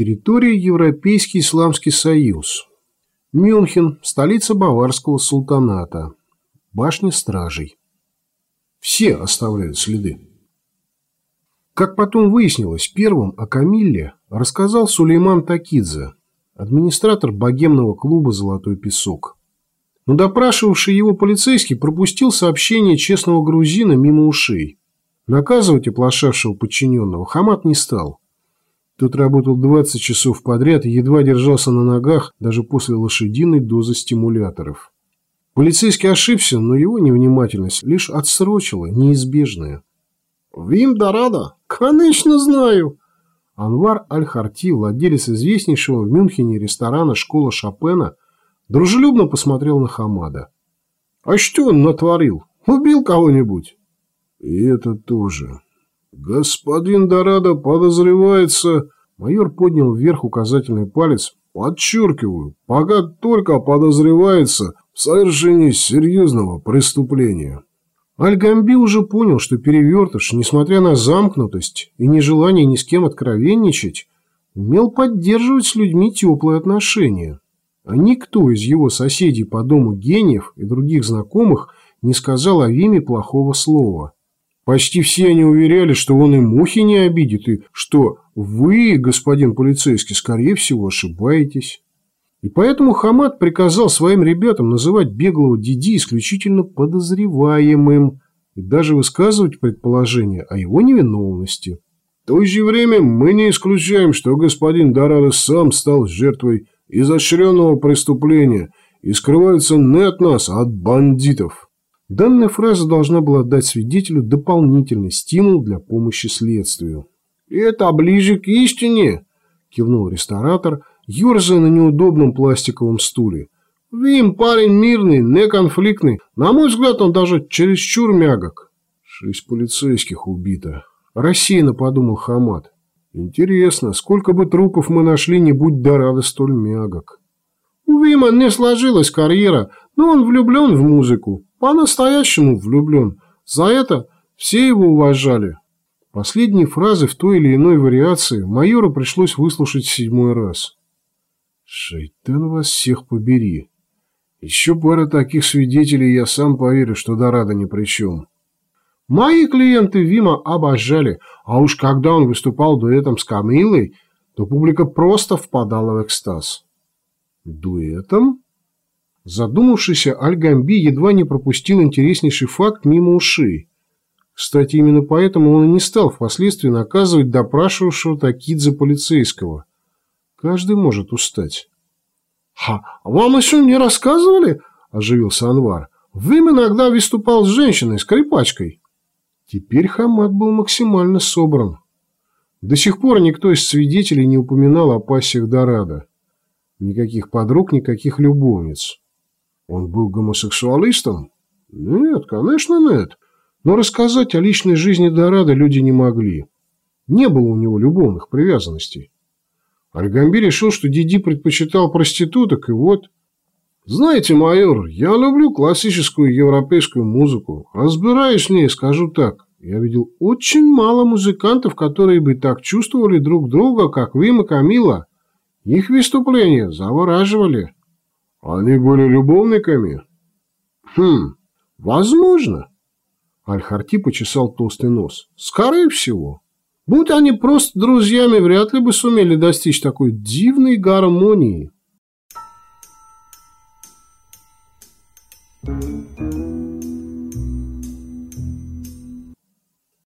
Территория Европейский Исламский Союз. Мюнхен, столица Баварского султаната. Башня стражей. Все оставляют следы. Как потом выяснилось, первым о Камилле рассказал Сулейман Такидзе, администратор богемного клуба «Золотой песок». Но допрашивавший его полицейский пропустил сообщение честного грузина мимо ушей. Наказывать оплошавшего подчиненного Хамат не стал. Тот работал 20 часов подряд и едва держался на ногах даже после лошадиной дозы стимуляторов. Полицейский ошибся, но его невнимательность лишь отсрочила неизбежное. «Вим Дорадо? Конечно знаю!» Анвар Аль-Харти, владелец известнейшего в Мюнхене ресторана «Школа Шопена», дружелюбно посмотрел на Хамада. «А что он натворил? Убил кого-нибудь?» «И это тоже. Господин Дорадо подозревается...» Майор поднял вверх указательный палец. «Подчеркиваю, пока только подозревается в совершении серьезного преступления». Альгамби уже понял, что перевертыш, несмотря на замкнутость и нежелание ни с кем откровенничать, умел поддерживать с людьми теплые отношения. А никто из его соседей по дому гениев и других знакомых не сказал о Виме плохого слова. Почти все они уверяли, что он и мухи не обидит, и что вы, господин полицейский, скорее всего, ошибаетесь. И поэтому Хамад приказал своим ребятам называть беглого Диди исключительно подозреваемым и даже высказывать предположение о его невиновности. В то же время мы не исключаем, что господин Дорадо сам стал жертвой изощренного преступления и скрывается не от нас, а от бандитов. Данная фраза должна была дать свидетелю дополнительный стимул для помощи следствию. «И это ближе к истине», – кивнул ресторатор, ерзая на неудобном пластиковом стуле. «Вим парень мирный, не конфликтный. На мой взгляд, он даже чересчур мягок». «Шесть полицейских убито», – рассеянно подумал Хамад. «Интересно, сколько бы трупов мы нашли, не будь Дорадо столь мягок». У Вима не сложилась карьера, но он влюблен в музыку. По-настоящему влюблен. За это все его уважали. Последние фразы в той или иной вариации майору пришлось выслушать седьмой раз. «Шайтан вас всех побери. Еще пара таких свидетелей, я сам поверю, что Дорадо ни при чем». Мои клиенты Вима обожали, а уж когда он выступал дуэтом с Камилой, то публика просто впадала в экстаз. «Дуэтом?» Задумавшийся Аль-Гамби едва не пропустил интереснейший факт мимо ушей. Кстати, именно поэтому он и не стал впоследствии наказывать допрашивавшего Такидзе полицейского. Каждый может устать. «Ха, вам еще не рассказывали?» – оживился Анвар. «Вим иногда выступал с женщиной, скрипачкой». Теперь Хамад был максимально собран. До сих пор никто из свидетелей не упоминал о пассиях Дорадо. Никаких подруг, никаких любовниц. Он был гомосексуалистом? Нет, конечно, нет. Но рассказать о личной жизни Дорадо люди не могли. Не было у него любовных привязанностей. Альгамби решил, что Диди предпочитал проституток, и вот... Знаете, майор, я люблю классическую европейскую музыку. Разбираюсь в ней, скажу так. Я видел очень мало музыкантов, которые бы так чувствовали друг друга, как и Камила. Их выступления завораживали. Они были любовниками? Хм, возможно. Аль-Харти почесал толстый нос. Скорее всего. Будь они просто друзьями, вряд ли бы сумели достичь такой дивной гармонии. Thank you.